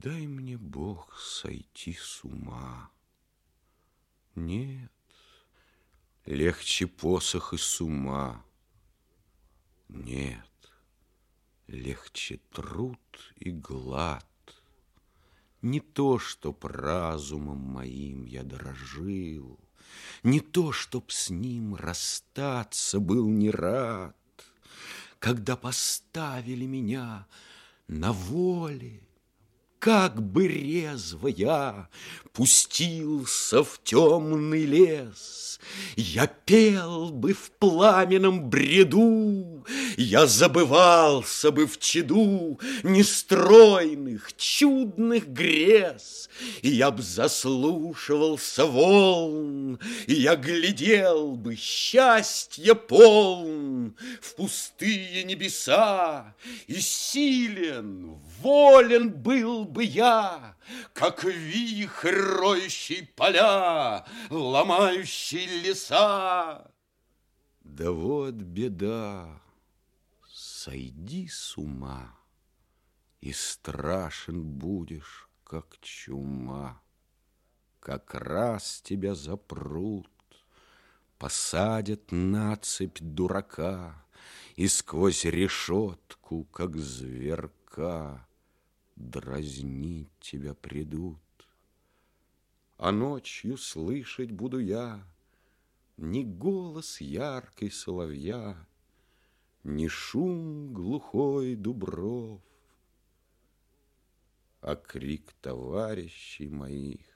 дай мне, Бог, сойти с ума. Нет, легче посох и с ума. Нет, легче труд и глад. Не то, чтоб разумом моим я дорожил, Не то, чтоб с ним расстаться был не рад, Когда поставили меня на воле, как бы резво я пустился в темный лес, Я пел бы в пламенном бреду, Я забывался бы в чаду Нестройных, чудных грез, И я б заслушивался волн, И я глядел бы счастье полн В пустые небеса, И силен, волен был бы я, как вихрь, роющий поля, ломающий леса. Да вот беда, сойди с ума, и страшен будешь, как чума. Как раз тебя запрут, посадят на цепь дурака, и сквозь решетку, как зверка, дразнить тебя придут. А ночью слышать буду я Ни голос яркой соловья, Ни шум глухой дубров, А крик товарищей моих,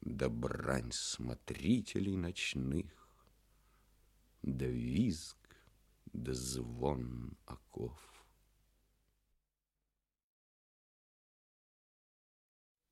Да брань смотрителей ночных, Да визг, да звон оков.